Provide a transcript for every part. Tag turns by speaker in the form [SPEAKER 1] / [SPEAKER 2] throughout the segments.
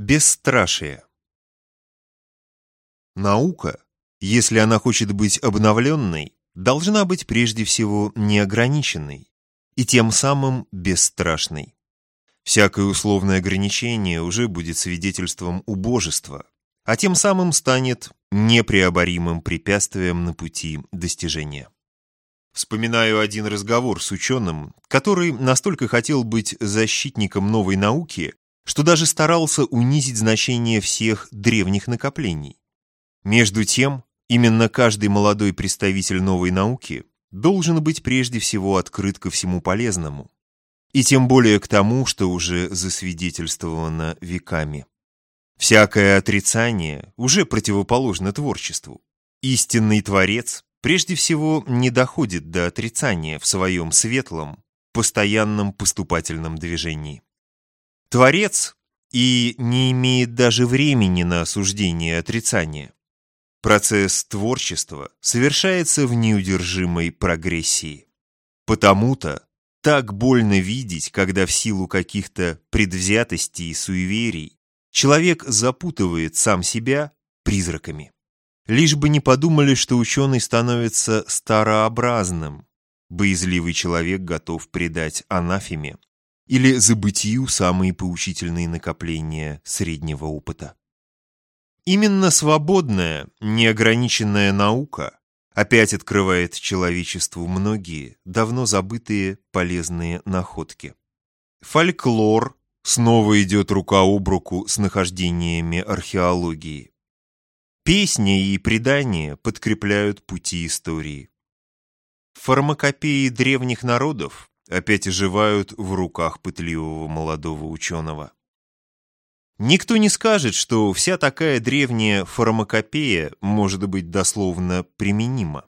[SPEAKER 1] Бесстрашие. Наука, если она хочет быть обновленной, должна быть прежде всего неограниченной и тем самым бесстрашной. Всякое условное ограничение уже будет свидетельством убожества, а тем самым станет непреоборимым препятствием на пути достижения. Вспоминаю один разговор с ученым, который настолько хотел быть защитником новой науки, что даже старался унизить значение всех древних накоплений. Между тем, именно каждый молодой представитель новой науки должен быть прежде всего открыт ко всему полезному, и тем более к тому, что уже засвидетельствовано веками. Всякое отрицание уже противоположно творчеству. Истинный творец прежде всего не доходит до отрицания в своем светлом, постоянном поступательном движении. Творец и не имеет даже времени на осуждение отрицания. Процесс творчества совершается в неудержимой прогрессии. Потому-то так больно видеть, когда в силу каких-то предвзятостей и суеверий человек запутывает сам себя призраками. Лишь бы не подумали, что ученый становится старообразным, боязливый человек готов предать анафеме или забытию самые поучительные накопления среднего опыта. Именно свободная, неограниченная наука опять открывает человечеству многие, давно забытые полезные находки. Фольклор снова идет рука об руку с нахождениями археологии. Песни и предания подкрепляют пути истории. Фармакопеи древних народов опять оживают в руках пытливого молодого ученого. Никто не скажет, что вся такая древняя фармакопея может быть дословно применима.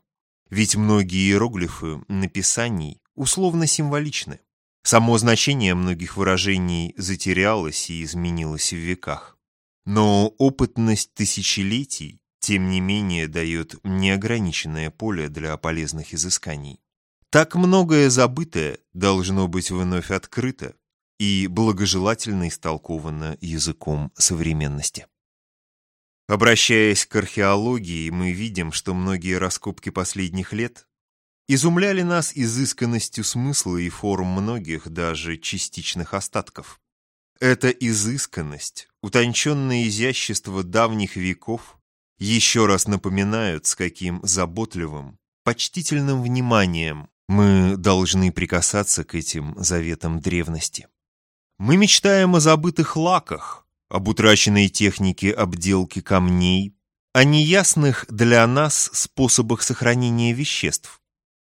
[SPEAKER 1] Ведь многие иероглифы написаний условно символичны. Само значение многих выражений затерялось и изменилось в веках. Но опытность тысячелетий, тем не менее, дает неограниченное поле для полезных изысканий. Так многое забытое должно быть вновь открыто и благожелательно истолковано языком современности. Обращаясь к археологии, мы видим, что многие раскопки последних лет изумляли нас изысканностью смысла и форм многих, даже частичных остатков. Эта изысканность, утонченное изящество давних веков еще раз напоминают, с каким заботливым, почтительным вниманием мы должны прикасаться к этим заветам древности. Мы мечтаем о забытых лаках, об утраченной технике обделки камней, о неясных для нас способах сохранения веществ.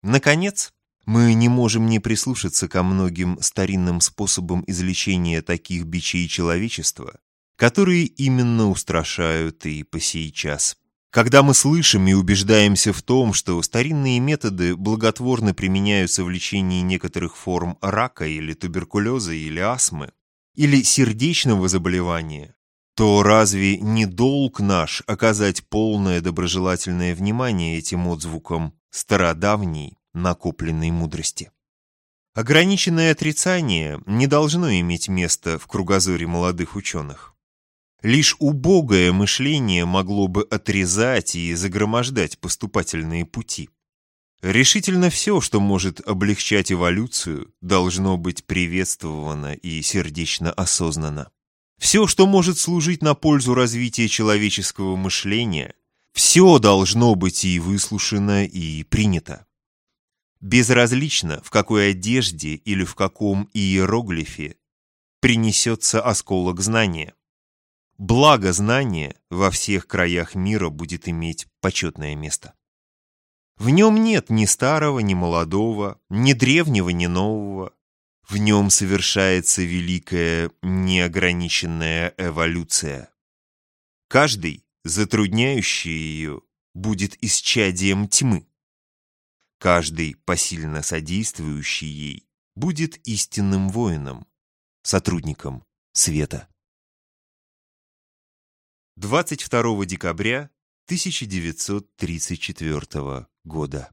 [SPEAKER 1] Наконец, мы не можем не прислушаться ко многим старинным способам излечения таких бичей человечества, которые именно устрашают и по сей час. Когда мы слышим и убеждаемся в том, что старинные методы благотворно применяются в лечении некоторых форм рака или туберкулеза или астмы, или сердечного заболевания, то разве не долг наш оказать полное доброжелательное внимание этим отзвукам стародавней накопленной мудрости? Ограниченное отрицание не должно иметь места в кругозоре молодых ученых. Лишь убогое мышление могло бы отрезать и загромождать поступательные пути. Решительно все, что может облегчать эволюцию, должно быть приветствовано и сердечно осознано. Все, что может служить на пользу развития человеческого мышления, все должно быть и выслушано, и принято. Безразлично, в какой одежде или в каком иероглифе принесется осколок знания. Благо знание во всех краях мира будет иметь почетное место. В нем нет ни старого, ни молодого, ни древнего, ни нового. В нем совершается великая неограниченная эволюция. Каждый, затрудняющий ее, будет исчадием тьмы. Каждый, посильно содействующий ей, будет истинным воином, сотрудником света. 22 декабря 1934 года.